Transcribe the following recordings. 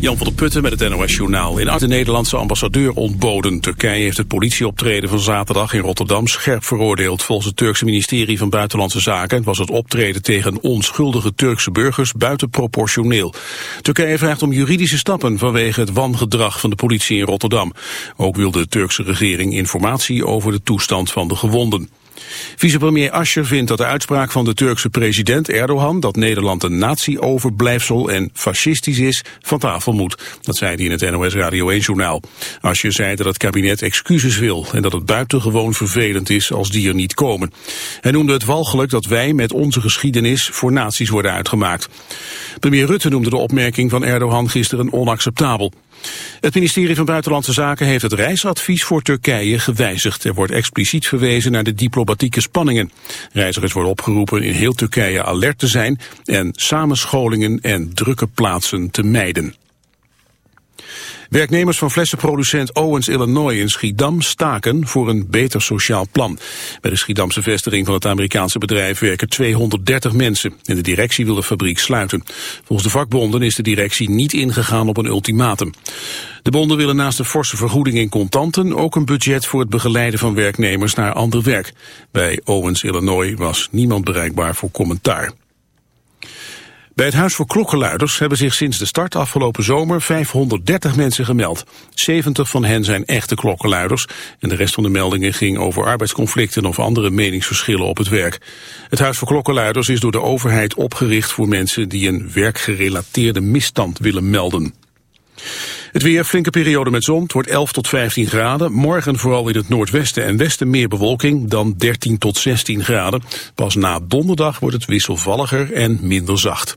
Jan van der Putten met het NOS Journaal. In de Nederlandse ambassadeur ontboden. Turkije heeft het politieoptreden van zaterdag in Rotterdam scherp veroordeeld. Volgens het Turkse ministerie van Buitenlandse Zaken was het optreden tegen onschuldige Turkse burgers buitenproportioneel. Turkije vraagt om juridische stappen vanwege het wangedrag van de politie in Rotterdam. Ook wil de Turkse regering informatie over de toestand van de gewonden. Vicepremier Ascher vindt dat de uitspraak van de Turkse president Erdogan dat Nederland een nazi-overblijfsel en fascistisch is van tafel moet. Dat zei hij in het NOS Radio 1-journaal. Ascher zei dat het kabinet excuses wil en dat het buitengewoon vervelend is als die er niet komen. Hij noemde het walgelijk dat wij met onze geschiedenis voor nazi's worden uitgemaakt. Premier Rutte noemde de opmerking van Erdogan gisteren onacceptabel. Het ministerie van Buitenlandse Zaken heeft het reisadvies voor Turkije gewijzigd. Er wordt expliciet verwezen naar de diplomatieke spanningen. Reizigers worden opgeroepen in heel Turkije alert te zijn en samenscholingen en drukke plaatsen te mijden. Werknemers van flessenproducent Owens Illinois in Schiedam staken voor een beter sociaal plan. Bij de Schiedamse vestiging van het Amerikaanse bedrijf werken 230 mensen. En de directie wil de fabriek sluiten. Volgens de vakbonden is de directie niet ingegaan op een ultimatum. De bonden willen naast een forse vergoeding in contanten ook een budget voor het begeleiden van werknemers naar ander werk. Bij Owens Illinois was niemand bereikbaar voor commentaar. Bij het Huis voor Klokkenluiders hebben zich sinds de start afgelopen zomer 530 mensen gemeld. 70 van hen zijn echte klokkenluiders en de rest van de meldingen ging over arbeidsconflicten of andere meningsverschillen op het werk. Het Huis voor Klokkenluiders is door de overheid opgericht voor mensen die een werkgerelateerde misstand willen melden. Het weer, flinke periode met zon, het wordt 11 tot 15 graden. Morgen vooral in het noordwesten en westen meer bewolking dan 13 tot 16 graden. Pas na donderdag wordt het wisselvalliger en minder zacht.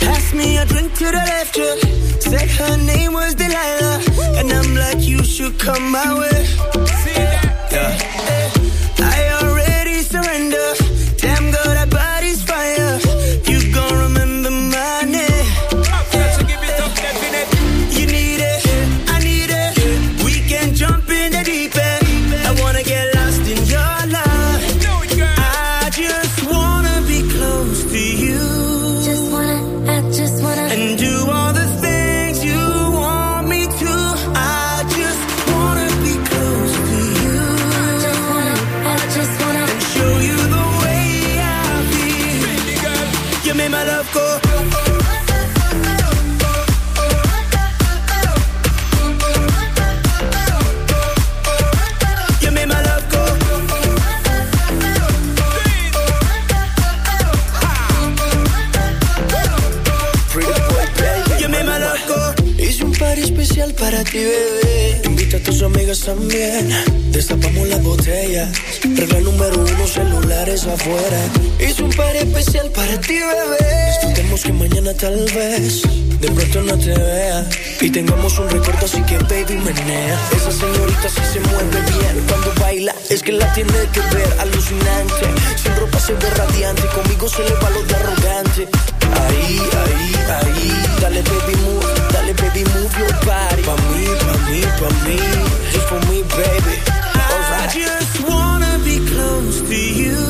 Pass me a drink to the left, yeah. Said her name was Delilah. And I'm like, you should come my way. See that? Yeah. Afuera. Hice un party especial para ti, bebé. Disfrutemos que mañana tal vez de pronto no te vea. Y tengamos un recuerdo, así que baby menea. Esa señorita sí se mueve bien. Cuando baila, es que la tiene que ver. Alucinante. Sin ropa se ve radiante. Conmigo se le va lo de arrogante. Ahí, ahí, ahí. Dale baby move, dale baby move your body. Pa' mí, pa' mí, pa' mí. Just for me, baby. Alright. me want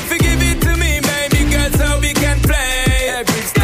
can play. Stick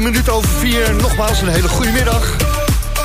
Zeven minuten over vier. Nogmaals een hele goede middag.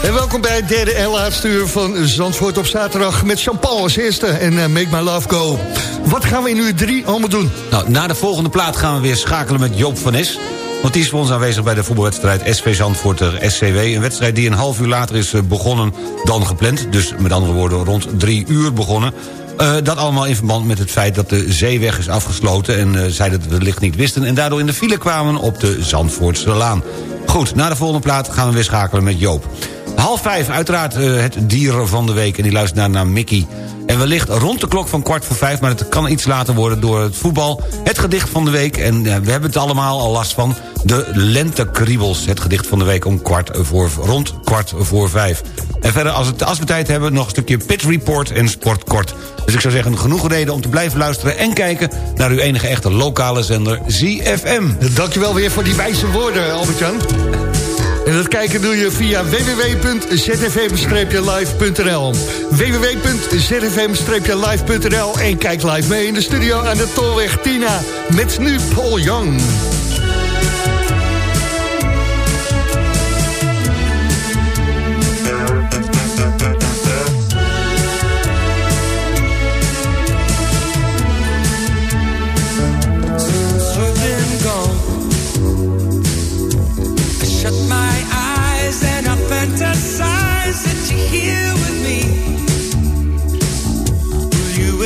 En welkom bij het derde en laatste uur van Zandvoort op zaterdag... met Jean-Paul als eerste en eh, Make My Love Go. Wat gaan we in uur drie allemaal doen? Nou, na de volgende plaat gaan we weer schakelen met Joop van Nes. Want die is voor ons aanwezig bij de voetbalwedstrijd SV Zandvoort tegen SCW. Een wedstrijd die een half uur later is eh, begonnen dan gepland. Dus met andere woorden rond drie uur begonnen. Eh, dat allemaal in verband met het feit dat de zeeweg is afgesloten... en uh, zij dat het licht niet wisten... en daardoor in de file kwamen op de Zandvoortse Laan. Goed, na de volgende plaat gaan we weer schakelen met Joop. Half vijf, uiteraard uh, het dier van de week... en die luistert naar, Mickey. En wellicht rond de klok van kwart voor vijf... maar het kan iets later worden door het voetbal. Het gedicht van de week, en we hebben het allemaal al last van... de lentekriebels, het gedicht van de week om kwart voor, rond kwart voor vijf. En verder, als, het, als we tijd hebben, nog een stukje pit report en sportkort. Dus ik zou zeggen, genoeg reden om te blijven luisteren... en kijken naar uw enige echte lokale zender ZFM. Dankjewel weer voor die wijze woorden, Albert-Jan. En dat kijken doe je via www.zfm-live.nl www.zfm-live.nl En kijk live mee in de studio aan de Tolweg Tina... met nu Paul Young.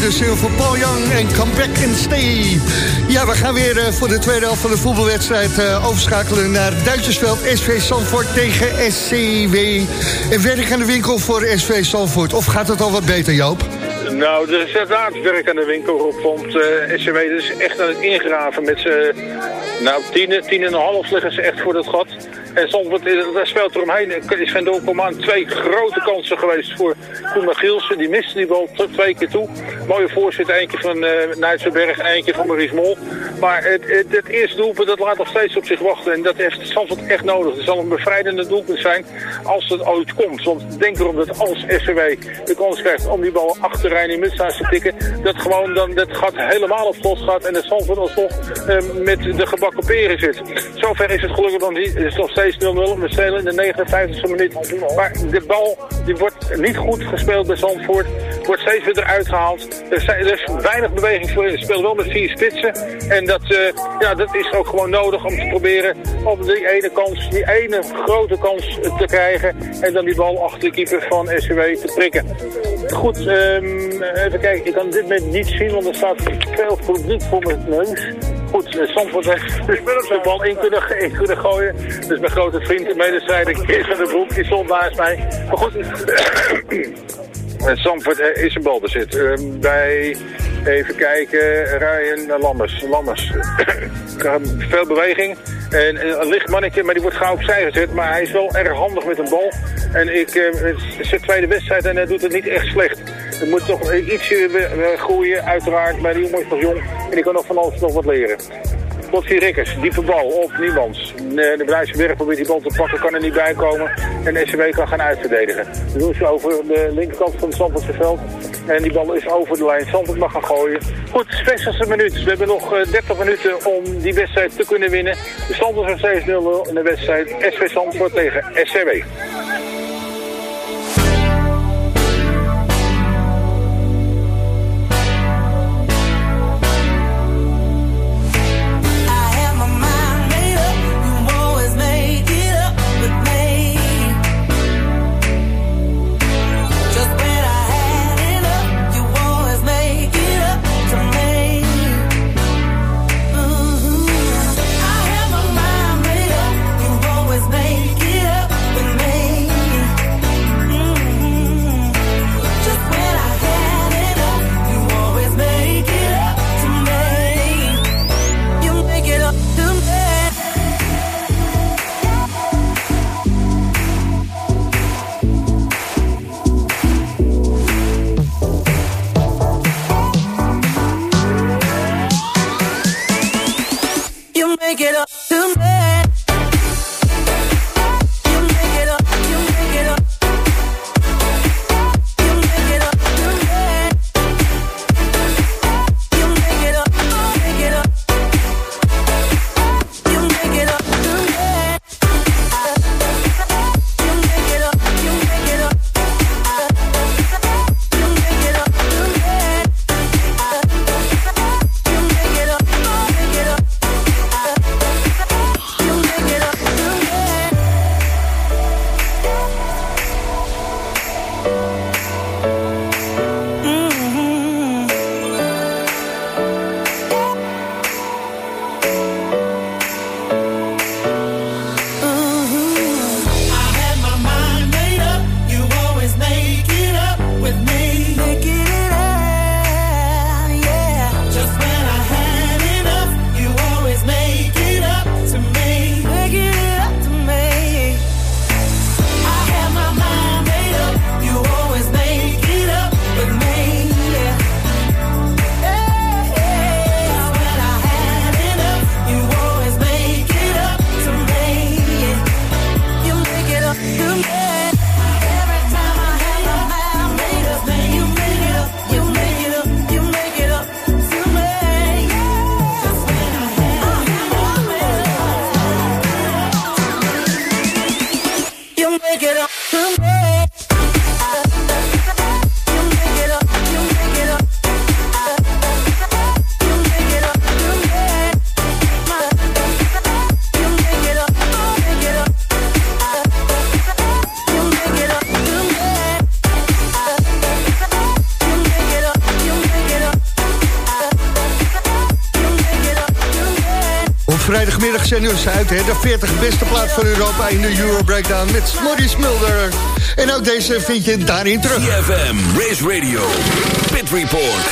De single van Paul Young en Come Back and. Ja, we gaan weer eh, voor de tweede helft van de voetbalwedstrijd eh, overschakelen naar Duitsersveld. SV Zandvoort tegen SCW. En werk aan de winkel voor SV Zandvoort. Of gaat het al wat beter, Joop? Nou, er is inderdaad werk aan de winkel op, want eh SCW is echt aan het ingraven met z'n... Nou, tien, tien en een half liggen ze echt voor dat gat. En Zandvoort daar speelt eromheen. Er is geen doelkom aan. Twee grote kansen geweest voor Koen Gielsen. Die miste die bal twee keer toe. Mooie voorzet, eentje van eh Nijtsenberg en eentje van Maurice Mol. Maar het, het, het eerste doelpunt, dat laat nog steeds op zich wachten. En dat heeft Zandvoort echt nodig. Het zal een bevrijdende doelpunt zijn als het ooit komt. Want denk erom dat als SCW de kans krijgt om die bal achterin in Mutsaars te tikken, dat gewoon dan dat gat helemaal op slot gaat en dat Zandvoort alsnog eh, met de zit. Zover is het gelukkig dan niet. Het is nog steeds 0-0. We spelen in de 59e minuut. Maar de bal die wordt niet goed gespeeld bij Zandvoort. Wordt steeds weer eruit gehaald. Er, zijn, er weinig beweging voor. Ze spelen wel met vier spitsen. En dat, eh, ja, dat is ook gewoon nodig om te proberen om die ene kans, die ene grote kans te krijgen. En dan die bal achter de keeper van SCW te prikken. Goed, ehm, even kijken. Ik kan dit moment niet zien, want er staat veel publiek voor mijn neus. Goed, eh, Zandvoort heeft de bal in kunnen, in kunnen gooien. Dus mijn grote vriend en medestrijder Kees van der Broek, die stond naast mij. Maar goed, eh, Zandvoort eh, is een balbezit. Uh, bij, even kijken, Ryan Lammers. Lammers. Veel beweging. En eh, een licht mannetje, maar die wordt gauw opzij gezet. Maar hij is wel erg handig met een bal. En ik, eh, zijn tweede wedstrijd en hij doet het niet echt slecht. Er moet toch ietsje eh, groeien, uiteraard. Maar die jongen is nog jong en die kan nog van alles nog wat leren. Botsie Rikkers, diepe bal op Niemands. De, de Bedrijfsberg probeert die bal te pakken, kan er niet bij komen. En de SCW kan gaan uitverdedigen. Dat doen ze over de linkerkant van het Zandvoortse veld. En die bal is over de lijn. Zandvoort mag gaan gooien. Goed, 60 minuut. We hebben nog eh, 30 minuten om die wedstrijd te kunnen winnen. De stand is nog steeds 0-0 in de wedstrijd SV Zandvoort tegen SCW. Uit, hè? De 40 beste plaats van Europa in de Euro Breakdown met Smordy Smulder. En ook deze vind je daarin terug. CFM, Race Radio, Pit Report.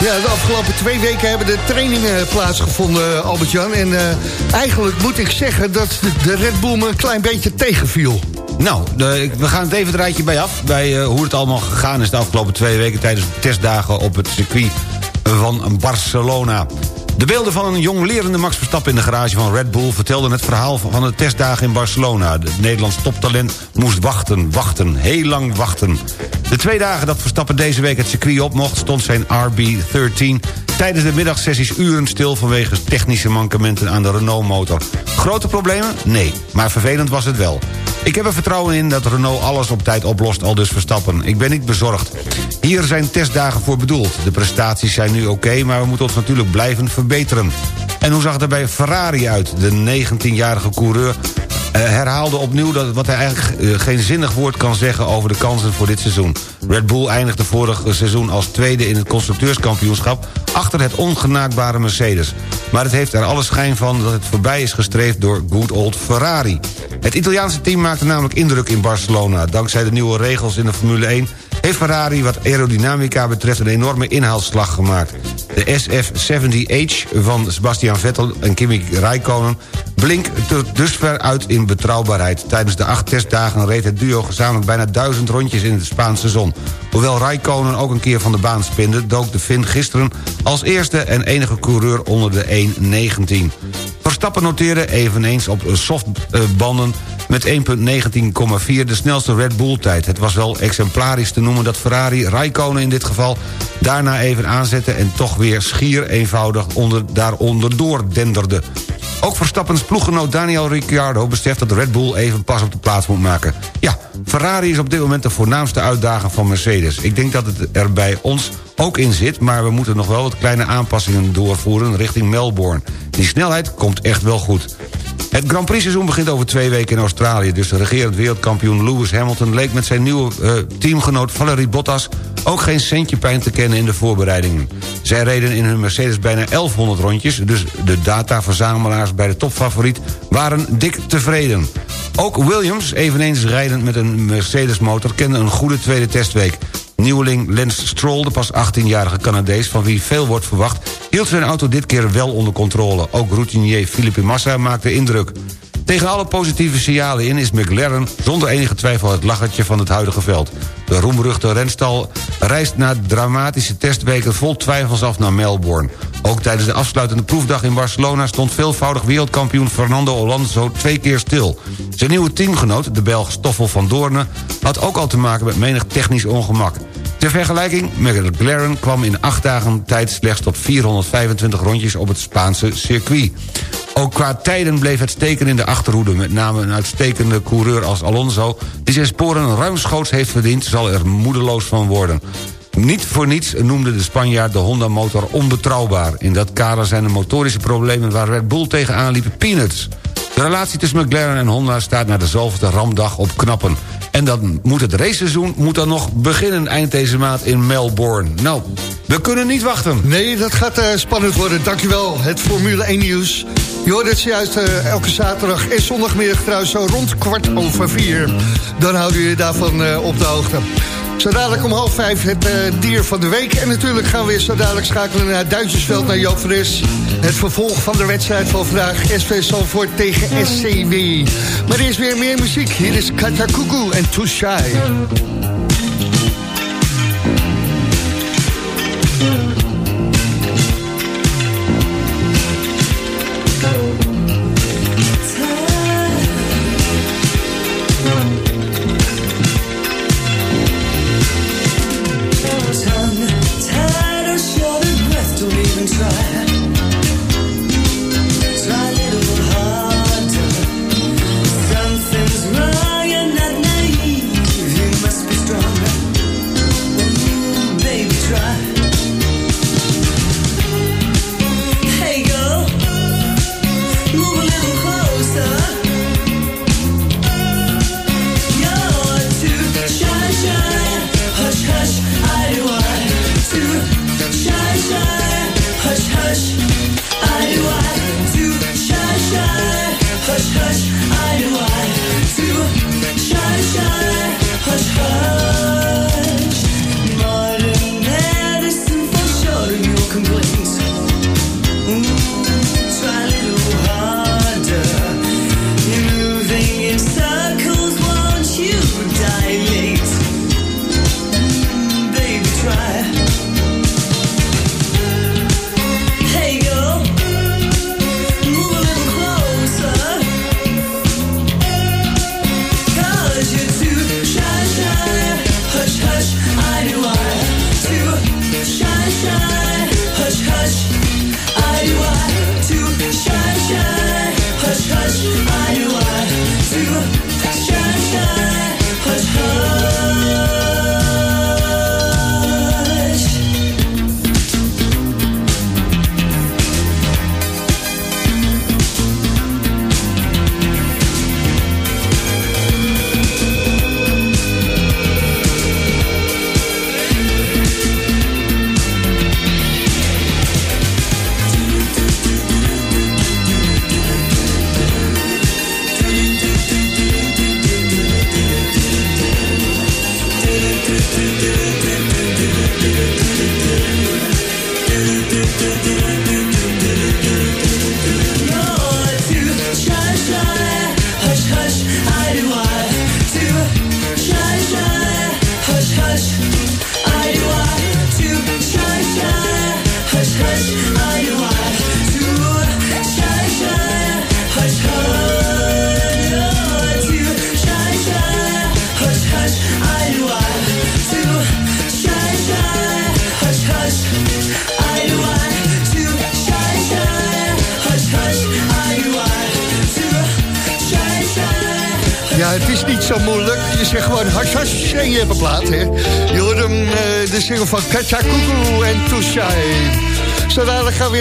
Ja, de afgelopen twee weken hebben de trainingen plaatsgevonden, Albert-Jan. En eh, eigenlijk moet ik zeggen dat de Red Bull me een klein beetje tegenviel. Nou, de- we gaan het even het rijtje bij af. Bij eh, hoe het allemaal gegaan is de afgelopen twee weken... tijdens de testdagen op het circuit van Barcelona. De beelden van een jong lerende Max Verstappen in de garage van Red Bull... vertelden het verhaal van de testdagen in Barcelona. Het Nederlands toptalent moest wachten, wachten, heel lang wachten. De twee dagen dat Verstappen deze week het circuit op mocht... stond zijn RB13 tijdens de middagsessies uren stil... vanwege technische mankementen aan de Renault-motor. Grote problemen? Nee, maar vervelend was het wel. Ik heb er vertrouwen in dat Renault alles op tijd oplost, al dus Verstappen. Ik ben niet bezorgd. Hier zijn testdagen voor bedoeld. De prestaties zijn nu oké, maar we moeten ons natuurlijk blijven verbeteren. En hoe zag er bij Ferrari uit? De 19-jarige coureur herhaalde opnieuw dat, wat hij eigenlijk eh, geen zinnig woord kan zeggen... over de kansen voor dit seizoen. Red Bull eindigde vorig seizoen als tweede in het constructeurskampioenschap... achter het ongenaakbare Mercedes. Maar het heeft er alle schijn van dat het voorbij is gestreefd door good old Ferrari. Het Italiaanse team maakte namelijk indruk in Barcelona. Dankzij de nieuwe regels in de Formule 1 heeft Ferrari wat aerodynamica betreft een enorme inhaalslag gemaakt. De SF70H van Sebastian Vettel en Kimi Räikkönen blinkt tot dusver uit in betrouwbaarheid. Tijdens de acht testdagen reed het duo gezamenlijk bijna duizend rondjes in de Spaanse zon. Hoewel Räikkönen ook een keer van de baan spinde... dook de Finn gisteren als eerste en enige coureur onder de 1.19. Verstappen noteerde eveneens op softbanden met 1.19,4 de snelste Red Bull-tijd. Het was wel exemplarisch te noemen dat Ferrari Räikkönen in dit geval... daarna even aanzette en toch weer schier eenvoudig onder, daaronder doordenderde. Ook Verstappens ploeggenoot Daniel Ricciardo beseft dat Red Bull even pas op de plaats moet maken. Ja, Ferrari is op dit moment de voornaamste uitdager van Mercedes. Ik denk dat het er bij ons ook in zit... maar we moeten nog wel wat kleine aanpassingen doorvoeren richting Melbourne. Die snelheid komt echt wel goed. Het Grand Prix seizoen begint over twee weken in Australië... dus de regerend wereldkampioen Lewis Hamilton... leek met zijn nieuwe eh, teamgenoot Valerie Bottas... ook geen centje pijn te kennen in de voorbereidingen. Zij reden in hun Mercedes bijna 1100 rondjes... dus de dataverzamelaars bij de topfavoriet waren dik tevreden. Ook Williams, eveneens rijdend met een Mercedes-motor... kende een goede tweede testweek. Nieuweling Lance Stroll, de pas 18-jarige Canadees... van wie veel wordt verwacht, hield zijn auto dit keer wel onder controle. Ook routinier Felipe Massa maakte indruk. Tegen alle positieve signalen in is McLaren zonder enige twijfel het lachertje van het huidige veld. De roemruchte renstal reist na dramatische testweken vol twijfels af naar Melbourne. Ook tijdens de afsluitende proefdag in Barcelona stond veelvoudig wereldkampioen Fernando Alonso twee keer stil. Zijn nieuwe teamgenoot, de Belg Stoffel van Doorne, had ook al te maken met menig technisch ongemak. Ter vergelijking, McLaren kwam in acht dagen tijd slechts tot 425 rondjes op het Spaanse circuit. Ook qua tijden bleef het steken in de achterhoede. Met name een uitstekende coureur als Alonso... die zijn sporen ruimschoots heeft verdiend, zal er moedeloos van worden. Niet voor niets noemde de Spanjaard de Honda-motor onbetrouwbaar. In dat kader zijn de motorische problemen waar Red Bull tegenaan liepen peanuts. De relatie tussen McLaren en Honda staat na de zoveelste ramdag op knappen. En dan moet het raceseizoen moet dan nog beginnen eind deze maand in Melbourne. Nou, we kunnen niet wachten. Nee, dat gaat eh, spannend worden. Dankjewel, het Formule 1 nieuws. Je hoort het juist eh, elke zaterdag en zondagmiddag trouwens zo rond kwart over vier. Dan houden we je daarvan eh, op de hoogte. Zo dadelijk om half vijf het eh, dier van de week. En natuurlijk gaan we weer zo dadelijk schakelen naar Duitsersveld, naar Joop Fris. Het vervolg van de wedstrijd van vandaag. SV Salvoort tegen SCW. Maar er is weer meer muziek. Hier is Katakuku en Too Shy.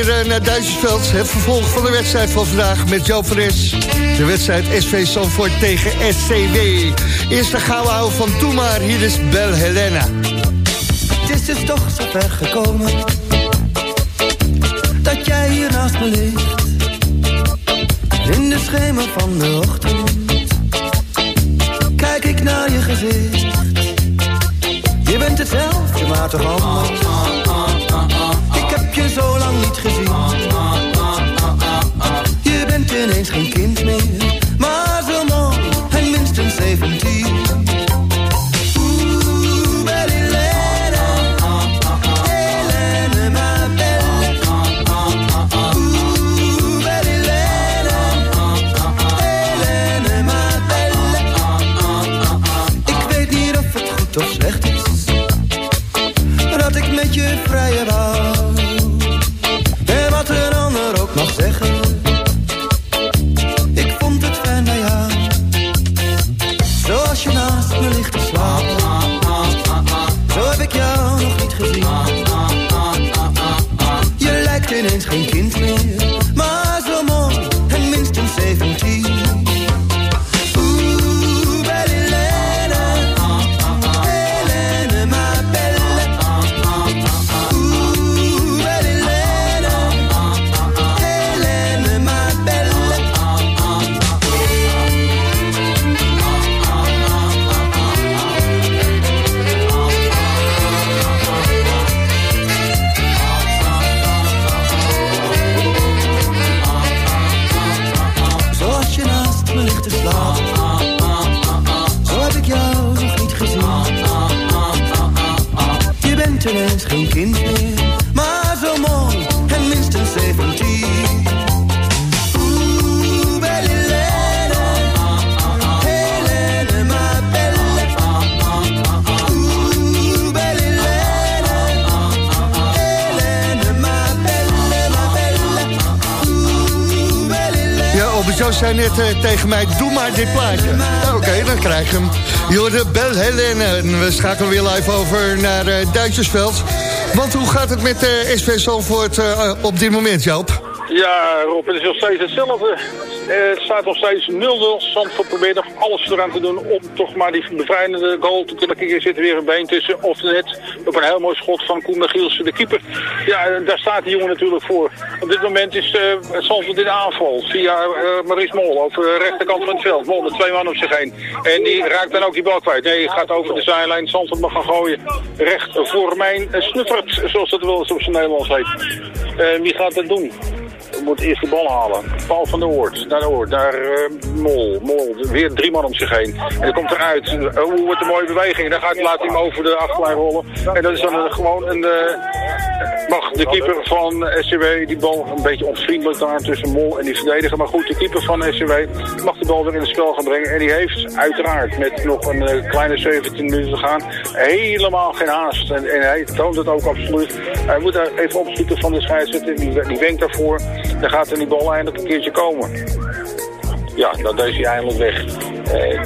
Weer eh, naar Duitsersveld. Het vervolg van de wedstrijd van vandaag met Joop Fres. De wedstrijd SV Zandvoort tegen SCW. Eerst de gouden houden van Doe maar. Hier is Bel Helena. Het is dus toch zo ver gekomen Dat jij hier naast me ligt In de schemer van de ochtend Kijk ik naar je gezicht Je bent hetzelfde, maar toch anders dit plaatje. Oké, dan krijg je hem. Je hoorde Bel Helene. En we schakelen weer live over naar eh, Duitsersveld. Want hoe gaat het met eh SV Zandvoort eh, op dit moment, Joop? Ja, Rob, het is nog steeds hetzelfde. Eh, het staat nog steeds 0-0. Zandvoort probeert nog alles eraan te doen om toch maar die bevrijdende goal te kunnen krijgen. Er zit weer een been tussen. Of net op een heel mooi schot van Koen Gielsen, de keeper. Ja, eh, daar staat die jongen natuurlijk voor. Op dit moment is uh, Zandvoort in aanval via uh, Maurice Mol over de rechterkant van het veld. Mol met twee man op zich heen. En die raakt dan ook die bal kwijt. Nee, gaat over de zijlijn. Zandvoort mag gaan gooien. Recht voor mijn snuffert, zoals dat wel eens op zijn Nederlands heet. Uh, wie gaat dat doen? Moet eerst de bal halen. Paul van der Oort, naar de Oort, naar uh, Mol. Mol, weer drie man om zich heen. En dan komt eruit. Hoe wordt een mooie beweging. Dan gaat, laat hij hem over de achterlijn rollen. En dat is dan gewoon een... mag de keeper van SCW die bal een beetje onvriendelijk daar tussen Mol en die verdediger. Maar goed, de keeper van SCW mag de bal weer in het spel gaan brengen. En die heeft uiteraard met nog een kleine 17 minuten te gaan helemaal geen haast. En, en hij toont het ook absoluut. Hij moet daar even opzoeken van de scheidsrechter. Die, die wenkt daarvoor. Dan gaat er die bal eindelijk een keertje komen. Ja, dan is hij eindelijk weg. Uh,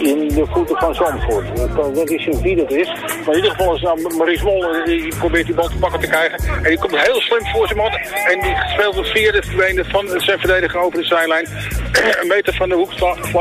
in de voeten van Zandvoort. Dat is een wie dat is. Maar in ieder geval is nou Maurice Mol, die probeert die bal te pakken te krijgen. En die komt heel slim voor zijn man. En die speelt de vierde benen van zijn verdediger over de zijlijn. een meter van de hoekvlag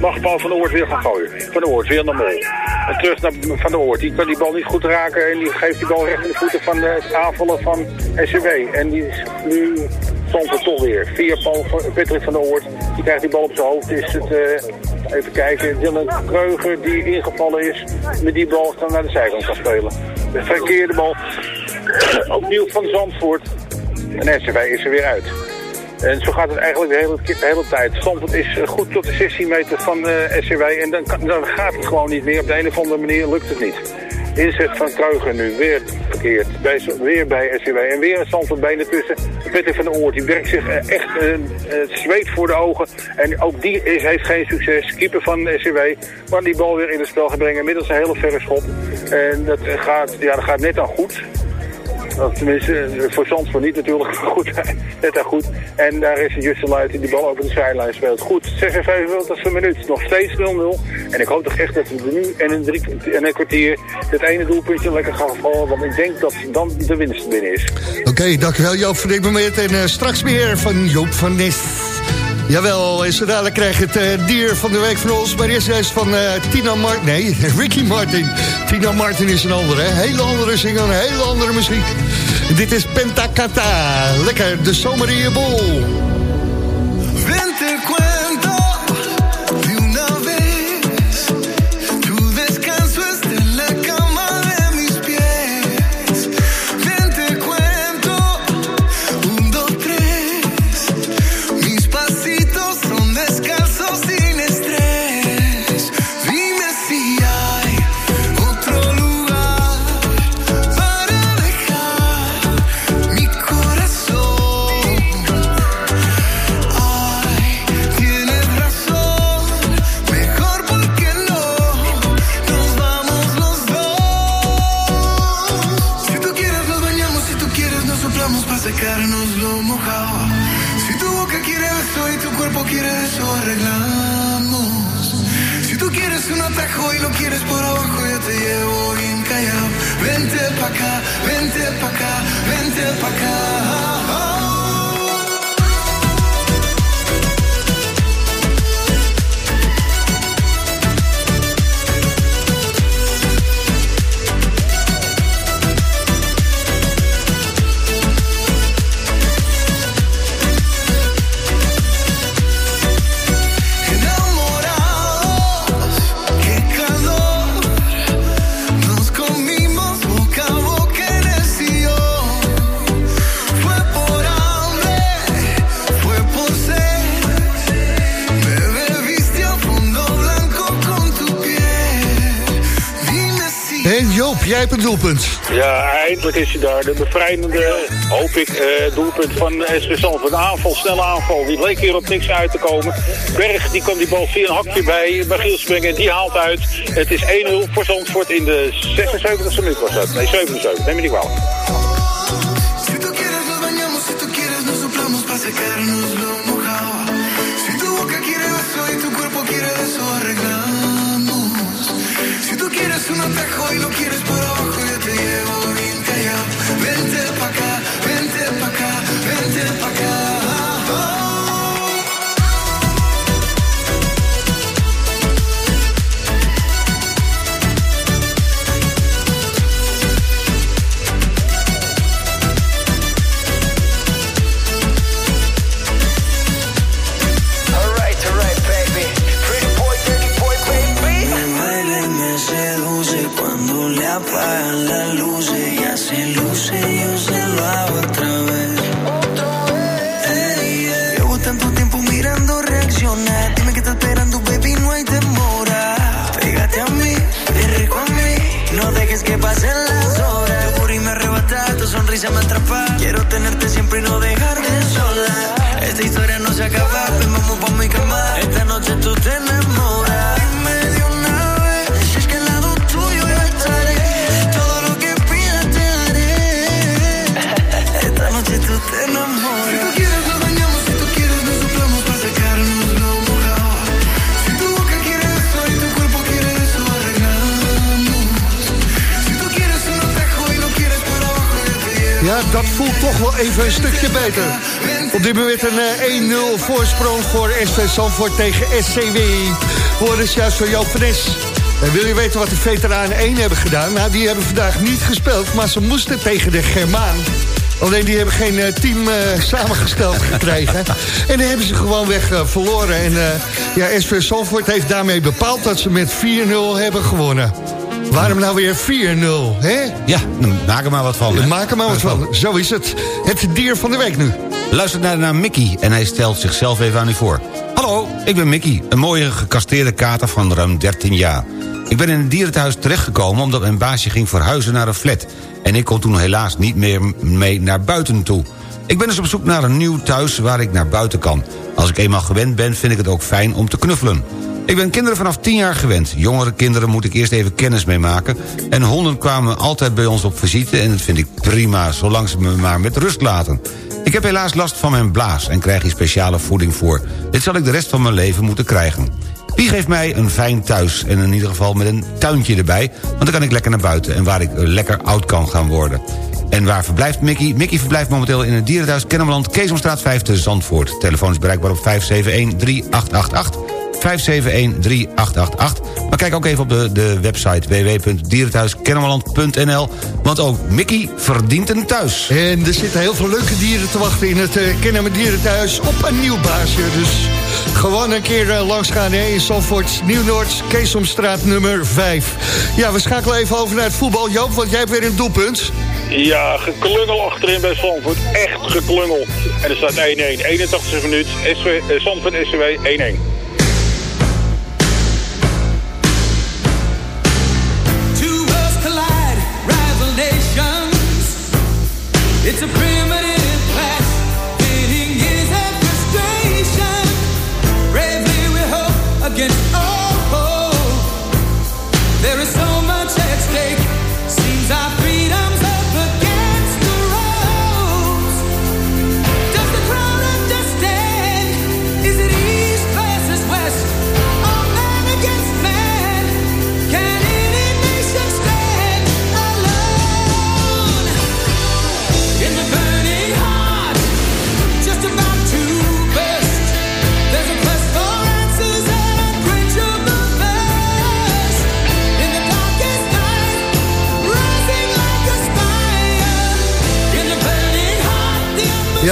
mag Paul van de Oort weer gaan gooien. Van de Oort, weer naar Mol. En terug naar Van de Oort. Die kan die bal niet goed raken en die geeft die bal recht in de voeten van de aanvallen van SCW. En die is nu het toch weer. Via Paul van, Patrick van der Oort. Die krijgt die bal op zijn hoofd. Is het, uh, even kijken, Dylan Kreuger die ingevallen is. Met die bal kan naar de zijkant gaan spelen. De verkeerde bal. Opnieuw van Zandvoort. En SCW is er weer uit. En zo gaat het eigenlijk de hele, hele tijd. Zandvoort is goed tot de 16 meter van uh, SCW. En dan, kan, dan gaat het gewoon niet meer. Op de een of andere manier lukt het niet. Inzet van Kreuger nu weer verkeerd. Weer bij SCW. En weer een Zandvoort benen tussen. Peter van Oort. Die werkt zich echt uh, het zweet voor de ogen. En ook die is, heeft geen succes. Keeper van SCW. Maar die bal weer in het spel brengen. Middels een hele verre schop. En dat gaat, ja, dat gaat net al goed. Of tenminste, voor Zandvoort niet natuurlijk, goed, net daar goed. En daar is Justin Luit die de bal over de zijlijn speelt. Goed, 56 minuut, nog steeds 0-0. En ik hoop toch echt dat we nu en een, drie, en een kwartier het ene doelpuntje lekker gaan vallen. Want ik denk dat dan de winst binnen is. Oké, dankjewel Joop voor dit moment. En eh, straks meer van Joop van Nes. Jawel, en zo dadelijk krijg het eh, dier van de week van ons. Maar eerst eens van eh, Tina Martin. Nee, Ricky Martin. Tina Martin is een andere, hè? Hele andere zinger, een hele andere muziek. Dit is Pentacata. Lekker, de zomer in je bol. Doelpunt. Ja, eindelijk is hij daar. De bevrijdende, hoop ik, eh, doelpunt van SV Zandvoort. Een aanval, snelle aanval. Die leek hier op niks uit te komen. Berg, die kan die bal via een hakje bij, bij springen. Die haalt uit. Het is 1-0 voor Zandvoort in de 76e minuut was dat. Nee, 77. Neem me niet kwalijk. Quiero tenerte siempre y no dejarte sola. Esta historia no se acaba, vamos pa' mi cama. Esta noche tú te dat voelt toch wel even een stukje beter. Op dit moment een eh, 1-0 voorsprong voor SV Zandvoort tegen SCW. Hoor eens juist van van Nes. En wil je weten wat de veteranen 1 hebben gedaan? Nou, die hebben vandaag niet gespeeld, maar ze moesten tegen de Germaan. Alleen die hebben geen eh, team eh, samengesteld gekregen. en dan hebben ze gewoon weg eh, verloren. En eh, ja, SV Zandvoort heeft daarmee bepaald dat ze met 4-0 hebben gewonnen. Waarom nou weer 4-0, hè? Ja, dan maak er maar wat van. Maak er maar wat van. Zo is het. Het dier van de week nu. Luister naar, naar Mickey en hij stelt zichzelf even aan u voor. Hallo, ik ben Mickey, een mooie gekasteerde kater van ruim 13 jaar. Ik ben in het dierenthuis terechtgekomen omdat mijn baasje ging verhuizen naar een flat. En ik kon toen helaas niet meer mee naar buiten toe. Ik ben dus op zoek naar een nieuw thuis waar ik naar buiten kan. Als ik eenmaal gewend ben, vind ik het ook fijn om te knuffelen. Ik ben kinderen vanaf 10 jaar gewend. Jongere kinderen moet ik eerst even kennis mee maken. En honden kwamen altijd bij ons op visite... en dat vind ik prima, zolang ze me maar met rust laten. Ik heb helaas last van mijn blaas en krijg hier speciale voeding voor. Dit zal ik de rest van mijn leven moeten krijgen. Wie geeft mij een fijn thuis en in ieder geval met een tuintje erbij... want dan kan ik lekker naar buiten en waar ik lekker oud kan gaan worden. En waar verblijft Mickey? Mickey verblijft momenteel in het dierenthuis Kennemerland... Keesomstraat 5 te Zandvoort. Telefoon is bereikbaar op 571-3888. 571-3888. Maar kijk ook even op de, de website www.dierenthuiskennemerland.nl... want ook Mickey verdient een thuis. En er zitten heel veel leuke dieren te wachten in het uh, Kennemer Dierenthuis op een nieuw baasje. Dus gewoon een keer uh, langs gaan hè, in Zandvoort, Nieuw-Noord, Keesomstraat nummer 5. Ja, we schakelen even over naar het voetbal. Joop, want jij hebt weer een doelpunt. Ja, geklungel achterin bij Zandvoort. Echt geklungel. En er staat 1-1. 81 minuut. SV, eh, Zandvoort SCW 1-1.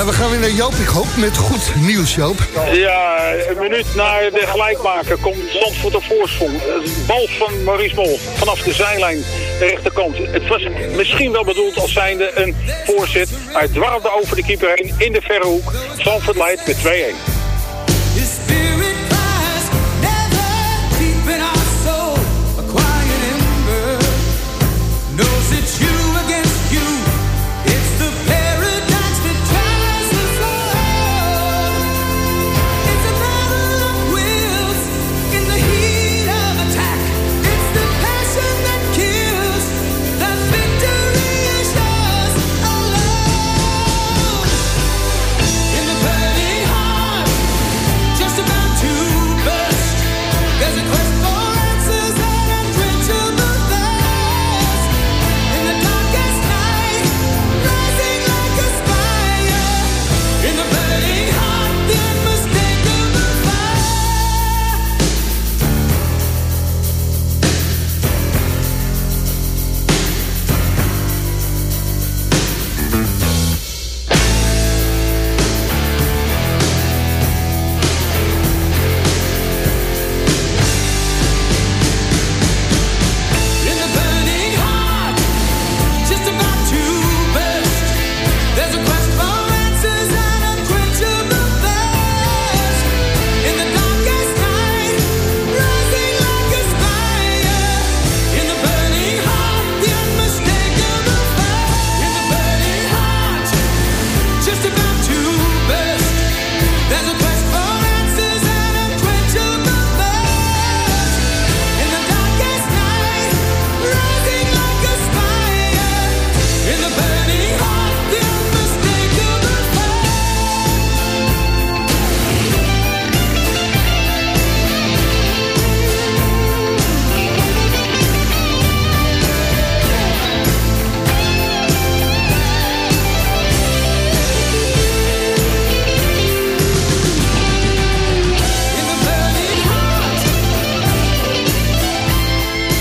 We gaan weer naar Joop. Ik hoop met goed nieuws, Joop. Ja, een minuut na de gelijkmaker komt Zandvoort op voorsprong. Bal van Maurice Mol vanaf de zijlijn, de rechterkant. Het was misschien wel bedoeld als zijnde een voorzet. Het dwarrelde over de keeper heen in de verre hoek. Zandvoort leidt met 2-1.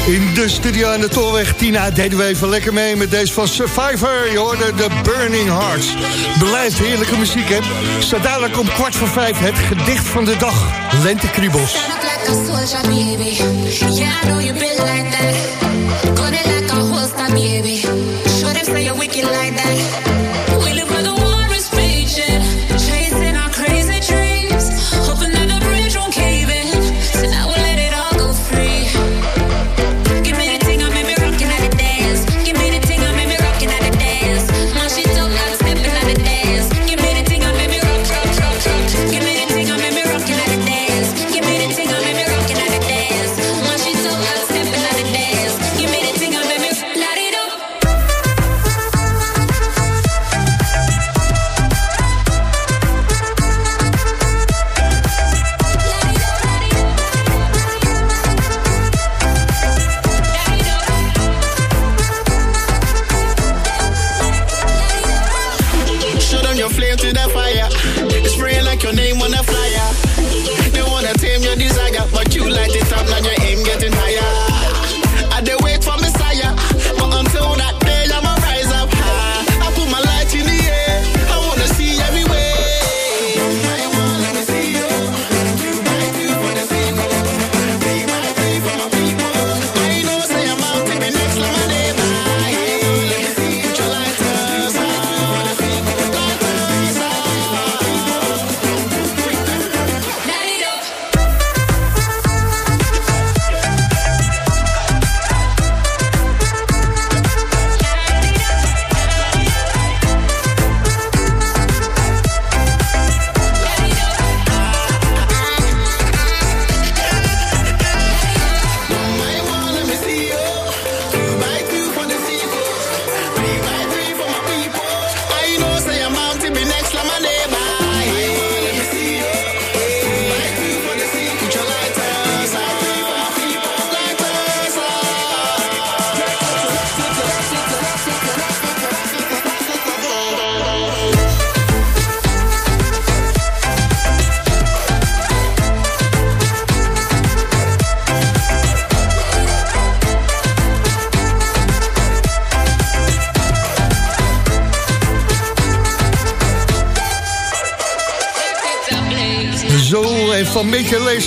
In de studio aan de Tolweg, Tina, deden we even lekker mee met deze van Survivor. Je hoorde de Burning Hearts. Blijft heerlijke muziek, hè? Zo dadelijk om kwart voor vijf het gedicht van de dag. Lente Kriebels. like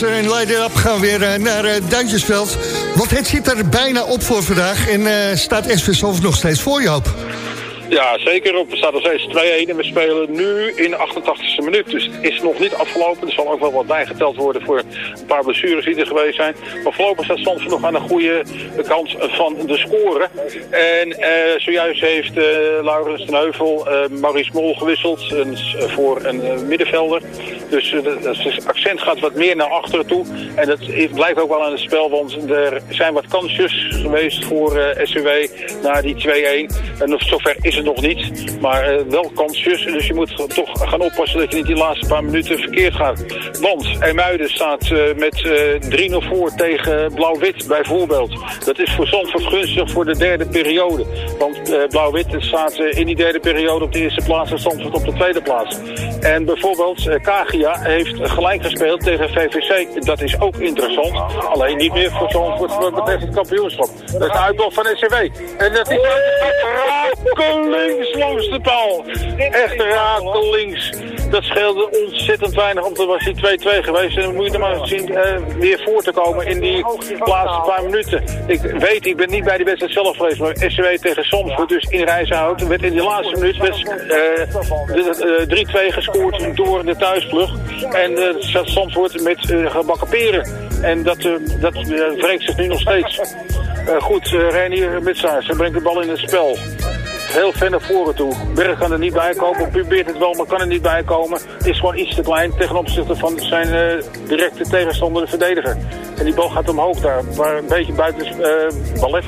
Lezer en Light It Up gaan we weer eh, naar eh, Duintjesveld. Want het zit er bijna op voor vandaag en eh, staat SV Zalvoort nog steeds voor, Joop. Ja, zeker op. We staan nog steeds 2-1 en we spelen nu in de 88e minuut. Dus is nog niet afgelopen. Er zal ook wel wat bijgeteld worden voor een paar blessures die er geweest zijn. Maar voorlopig staat Zandvoort nog aan een goede kant van de score. En eh, zojuist heeft eh, Laurens ten Heuvel eh, Maurice Mol gewisseld voor een middenvelder. Dus het accent gaat wat meer naar achteren toe. En dat blijft ook wel aan het spel, want er zijn wat kansjes geweest voor SCW na die 2-1. En zover is het nog niet, maar wel kansjes. Dus je moet toch gaan oppassen dat die laatste paar minuten verkeerd gaat. Want Emuiden staat eh, met eh 3-0 voor tegen Blauw-Wit bijvoorbeeld. Dat is voor Zandvoort gunstig voor de derde periode. Want eh, Blauw-Wit staat in die derde periode op de eerste plaats en Zandvoort op de tweede plaats. En bijvoorbeeld Kagia heeft gelijk gespeeld tegen VVC. Dat is ook interessant. Alleen niet meer voor Zandvoort betreft het kampioenschap. Dat is de uitbal van SCW. En dat is rakelings langs de paal. Echt rakelings. Dat scheelde ontzettend weinig, want er was die 2-2 geweest. En dan moet je er maar zien eh, weer voor te komen in die laatste paar minuten. Ik weet, ik ben niet bij die wedstrijd zelf geweest, maar SCW tegen Zandvoort, dus in Rijshout, werd in die laatste minuut werd, eh, de- eh, 3-2 gescoord door de thuisploeg. En eh zat met eh, gebakken peren. En dat, eh, dat wreekt zich nu nog steeds. Goed, uh, Reinier Mitsaars, hij brengt de bal in het spel. Heel ver naar voren toe. Berg kan er niet bij komen. Probeert het wel, maar kan er niet bij komen. Is gewoon iets te klein ten van zijn eh, directe tegenstander, de verdediger. En die bal gaat omhoog daar. Maar een beetje buiten eh ballet.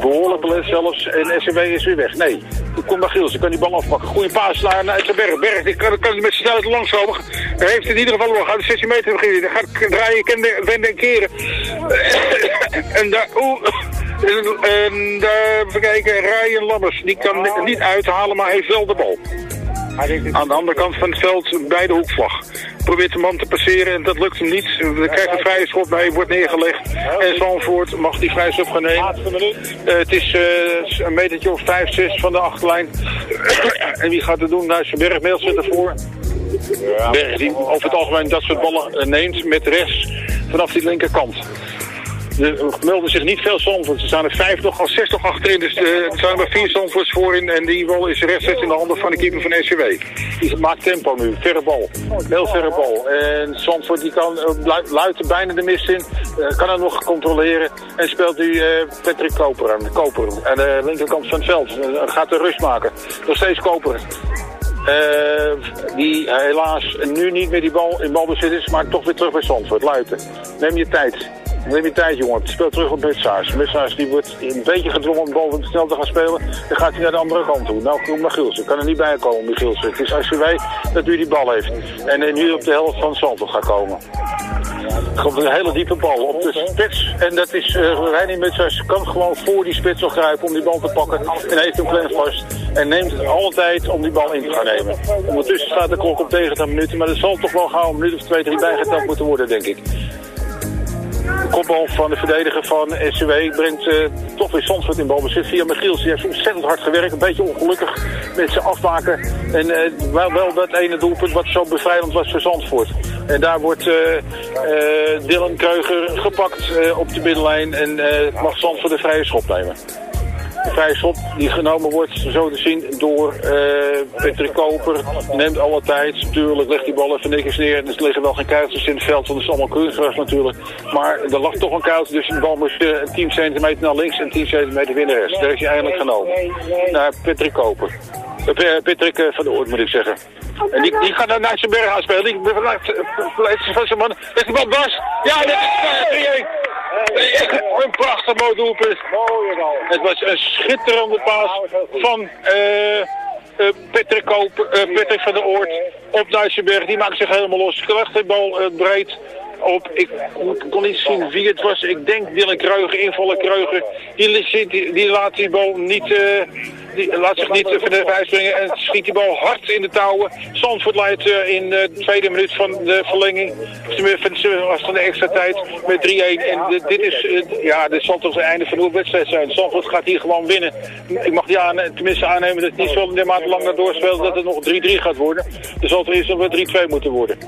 Behoorlijk ballet zelfs. En SCW is weer weg. Nee, toen komt Giels. kan die bal afpakken. Goeie paas naar naar Berg. Berg die kan, kan met snelheid langskomen. Hij heeft in ieder geval nog uit de 16 meter beginnen. Hij gaat draaien, wenden en keren. en daar... Oeh. Daar, even kijken, Ryan Lammers, die kan niet uithalen, maar heeft wel de bal. Aan de andere kant van het veld, bij de hoekvlag. Probeert de man te passeren en dat lukt hem niet. We krijgen een vrije schop bij, wordt neergelegd. En Zandvoort mag die vrije schop gaan nemen. Eh, het is eh, een metertje of 5, 6 van de achterlijn. en wie gaat het doen? Nou, zijn Berg Meels zit ervoor. Berg die over het algemeen dat soort ballen eh, neemt met rechts vanaf die linkerkant. Er melden zich niet veel Zandvoorts. Er staan er vijf nog, al zes nog achterin. Dus eh, er zijn er maar vier Zandvoorts voorin. En die bal is rechtstreeks in de handen van de keeper van SCW. Die maakt tempo nu. Verre bal. Heel verre bal. En Zandvoort die kan uh, luiten bijna de mist in. Uh, kan het nog controleren. En speelt nu Patrick Koper aan. Koper aan de linkerkant van het veld. Gaat de rust maken. Nog steeds Koper. Die helaas nu niet meer die bal in balbezit is, maar toch weer terug bij Zandvoort. Luiten. Neem je tijd. Neem je tijd, jongen. Speel terug op Mitsaars. Mitsaars die wordt een beetje gedwongen om boven snel te gaan spelen. Dan gaat hij naar de andere kant toe. Nou, kom naar Gilsen. Kan er niet bij komen, die Gilsen. Het is ACW dat u die bal heeft. En nu op de helft van Zandvoort gaat komen. Komt een hele diepe bal op de spits. En dat is uh, Reinier Mitsaars kan gewoon voor die spits nog grijpen om die bal te pakken. En heeft hem klem vast. En neemt alle tijd om die bal in te gaan nemen. Ondertussen staat de klok op tegen een minuten. Maar er zal toch wel gauw een minuut of twee, drie bijgeteld moeten worden, denk ik. Kopbal van de verdediger van SCW brengt uh, toch weer Zandvoort in balbezit via Michiels. Die heeft ontzettend hard gewerkt, een beetje ongelukkig met zijn afmaken. En uh, wel, wel dat ene doelpunt wat zo bevrijdend was voor Zandvoort. En daar wordt uh, Dylan Kreuger gepakt op de middenlijn en mag Zandvoort de vrije schop nemen. De vrije schop die genomen wordt, zo te zien, door uh, Patrick Koper. Neemt alle tijd. Tuurlijk legt die bal even niks neer. Dus er liggen wel geen kuiltjes in het veld, want het is allemaal kunstgras natuurlijk. Maar er lag toch een kuiltje, dus de bal moest uh, 10 centimeter naar links en 10 centimeter weer naar rechts. Daar is hij eindelijk genomen. Naar Patrick Koper. Uh, Patrick van de Oort moet ik zeggen. En die, die gaat naar Nijsselberg aan spelen. Die van zijn man. Is de bal Bas? Ja, dit is 3-1. Een prachtig mooi doelpunt. Het was een schitterende paas van uh, uh, Patrick, Koop, uh, Patrick van der Oort op Duitsenberg. Die maakt zich helemaal los. Legt de bal breed op. Ik kon niet zien wie het was. Ik denk Dylan Kreuger, invallen Kreuger. Die, die, die, laat die bal niet... die laat zich niet van de en schiet die bal hard in de touwen. Zandvoort leidt in de tweede minuut van de verlenging, van de extra tijd, met 3-1. En dit is, ja, dit zal toch het einde van de wedstrijd zijn. Zandvoort gaat hier gewoon winnen. Ik mag die tenminste aannemen dat het niet zo naarmate langer doorspeelt dat het nog 3-3 gaat worden. Er zal er eerst nog wel 3-2 moeten worden.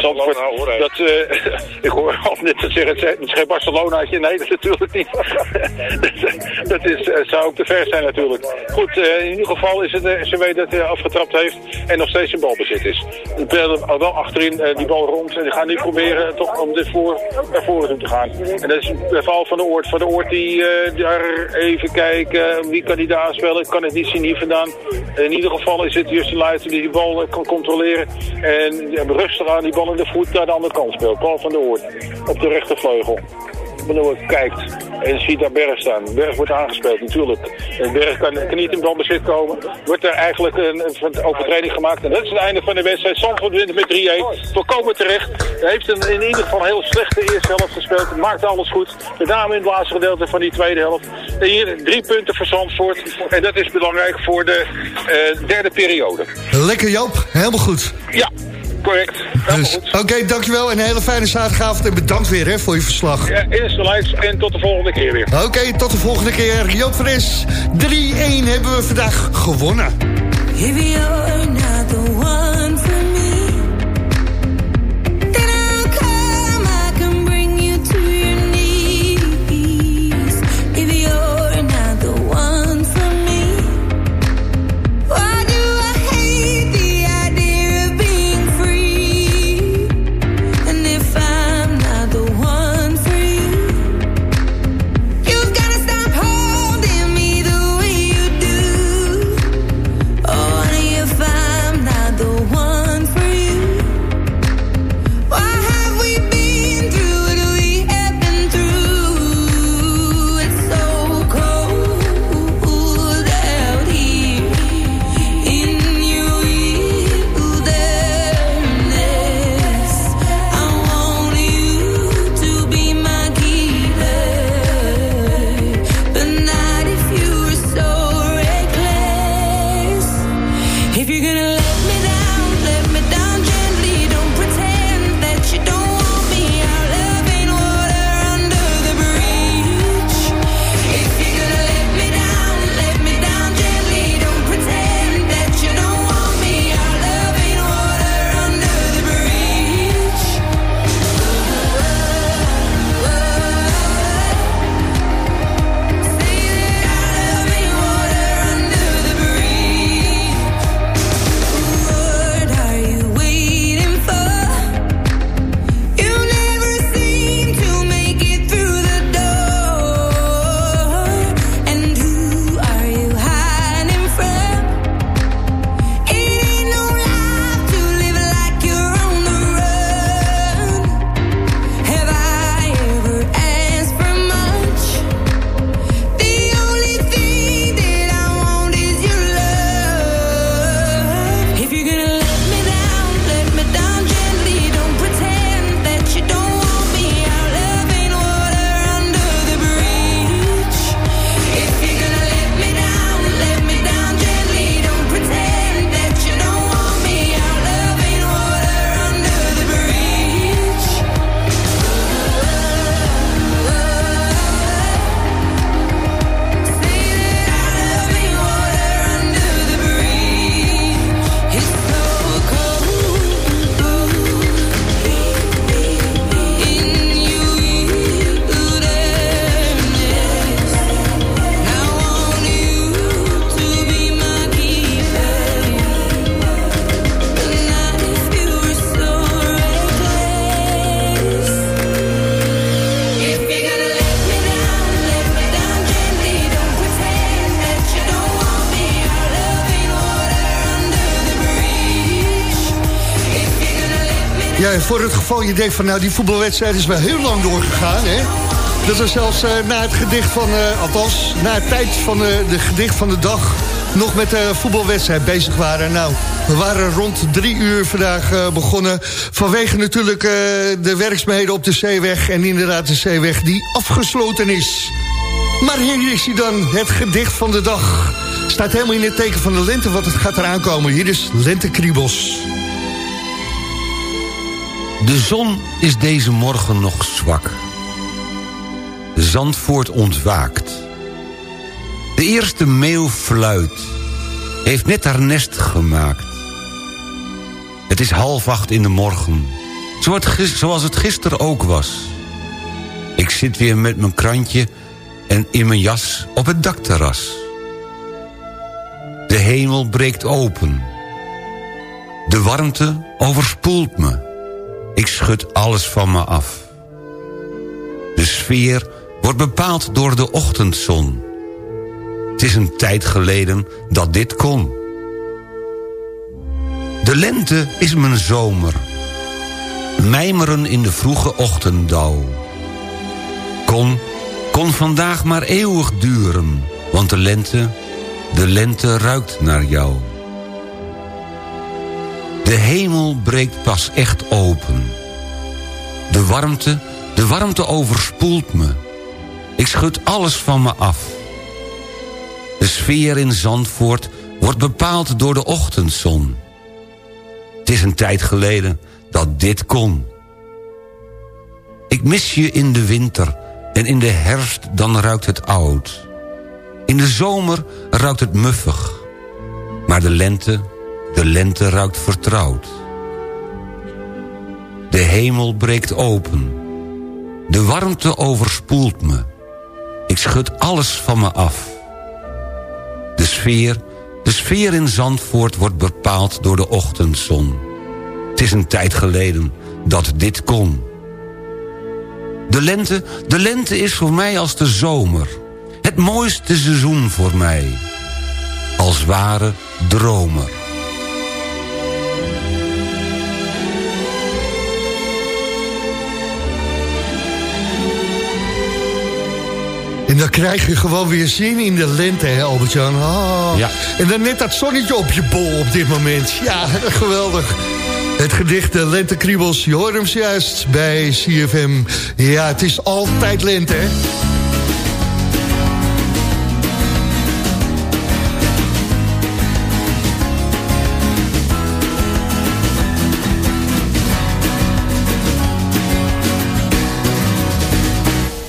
Zandvoort, dat, eh, ik hoor al net te zeggen, het is- het geen Barcelonaatje. Nee, dat is natuurlijk niet. dat is, eh, zou ook te ver zijn natuurlijk. Goed, eh, in ieder geval is het de SCW dat hij afgetrapt heeft en nog steeds in balbezit is. De spelen al wel achterin eh, die bal rond en die gaan nu proberen toch om dit voor, naar voren toe te gaan. En dat is een val van de Oort. Van de Oort die eh, daar even kijken, wie kan die daar aanspelen? Ik kan het niet zien hier vandaan. In ieder geval is het Justin Luiten die die bal eh, kan controleren. En rustig aan die bal in de voet naar de andere kant speelt. Paul van der Oort op de rechtervleugel. Van der kijkt en ziet daar Berg staan. Berg wordt aangespeeld natuurlijk. En Berg kan, kan niet in balbezit komen. Wordt er eigenlijk een, een overtreding gemaakt. En dat is het einde van de wedstrijd. Zandvoort wint met 3-1. Volkomen terecht. Hij heeft een, in ieder geval een heel slechte eerste helft gespeeld. Maakt alles goed. Met name in het laatste gedeelte van die tweede helft. En hier drie punten voor Zandvoort. En dat is belangrijk voor de eh, derde periode. Lekker Joop, helemaal goed. Ja, correct. Dus, Oké, dankjewel en een hele fijne zaterdagavond. En bedankt weer hè, voor je verslag. Ja, eerst de likes en tot de volgende keer weer. Oké, tot de volgende keer. Joop Fris, 3-1 hebben we vandaag gewonnen. If you're not the one for me, je denkt van nou die voetbalwedstrijd is wel heel lang doorgegaan hè. Dat we zelfs eh, na het gedicht van, althans na het tijd van eh, de gedicht van de dag nog met de voetbalwedstrijd bezig waren. Nou, we waren rond drie uur vandaag begonnen. Vanwege natuurlijk de werkzaamheden op de zeeweg. En inderdaad de zeeweg die afgesloten is. Maar hier is hij dan, het gedicht van de dag. Staat helemaal in het teken van de lente, wat het gaat eraan komen. Hier is Lente Kriebels. De zon is deze morgen nog zwak. Zandvoort ontwaakt. De eerste meeuw fluit. Heeft net haar nest gemaakt. Het is half acht in de morgen. Zoals het gis- Zoals het gisteren ook was. Ik zit weer met mijn krantje en in mijn jas op het dakterras. De hemel breekt open. De warmte overspoelt me. Ik schud alles van me af. De sfeer wordt bepaald door de ochtendzon. Het is een tijd geleden dat dit kon. De lente is mijn zomer. Mijmeren in de vroege ochtenddauw. Kon, kon vandaag maar eeuwig duren. Want de lente, de lente ruikt naar jou. De hemel breekt pas echt open. De warmte, de warmte overspoelt me. Ik schud alles van me af. De sfeer in Zandvoort wordt bepaald door de ochtendzon. Het is een tijd geleden dat dit kon. Ik mis je in de winter en in de herfst dan ruikt het oud. In de zomer ruikt het muffig. Maar de lente, de lente ruikt vertrouwd. De hemel breekt open. De warmte overspoelt me. Ik schud alles van me af. De sfeer, de sfeer in Zandvoort wordt bepaald door de ochtendzon. Het is een tijd geleden dat dit kon. De lente, de lente is voor mij als de zomer. Het mooiste seizoen voor mij. Als ware dromer. En dan krijg je gewoon weer zin in de lente, hè, Albert-Jan. Oh. Ja. En dan net dat zonnetje op je bol op dit moment. Ja, geweldig. Het gedicht de Lentekriebels, je hoort hem juist bij CFM. Ja, het is altijd lente, hè?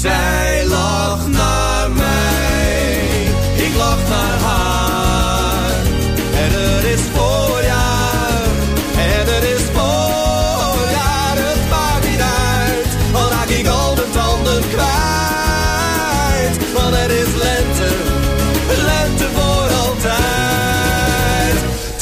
Zij lacht naar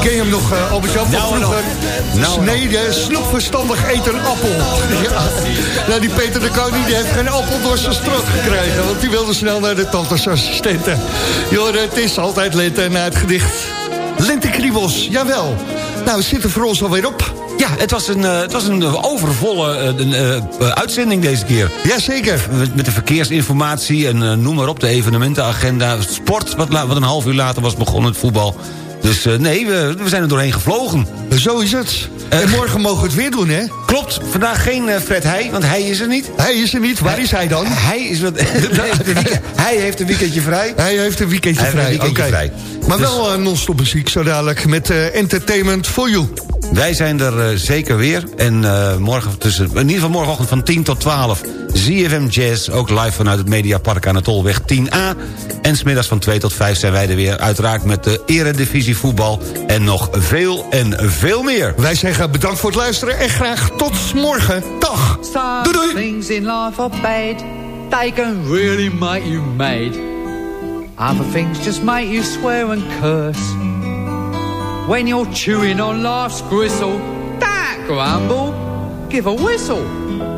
Ken je hem nog, uh, Albert-Jan? van Nou, vroeger? nou, Snede, snoepverstandig eet een appel. Ja. Nou, die Peter de Koning die heeft geen appel door zijn strot gekregen. Want die wilde snel naar de tandartsassistenten. Joh, het is altijd lente na het gedicht. Lentekriebels, jawel. Nou, we zitten voor ons alweer op. Ja, het was een, eh, het was een overvolle eh, een, eh, eh, uitzending deze keer. Jazeker. Met, met de verkeersinformatie en eh, noem maar op, de evenementenagenda. Sport, wat, wat een half uur later was begonnen, het voetbal. Dus eh, nee, we, we zijn er doorheen gevlogen. Zo is het. en morgen mogen we het weer doen, hè? Klopt, vandaag geen eh, Fred Heij, want hij is er niet. Hij is er niet, waar is hij dan? Hij, is wat, hij heeft een weekendje vrij. Hij heeft een weekendje Hij vrij. een weekendje oké. vrij. Maar Dus- wel non-stop muziek zo dadelijk met eh, Entertainment for You. Wij zijn er eh, zeker weer. En eh, morgen tussen, in ieder geval morgenochtend van 10 tot 12... ZFM Jazz, ook live vanuit het Mediapark aan de Tolweg 10A. En smiddags van 2 tot 5 zijn wij er weer. Uiteraard met de eredivisie voetbal. En nog veel en veel meer. Wij zeggen bedankt voor het luisteren en graag tot morgen. Dag. Doei doei. things in life are bad. They can really make you mad. Other things just make you swear and curse. When you're chewing on life's gristle, don't grumble, give a whistle.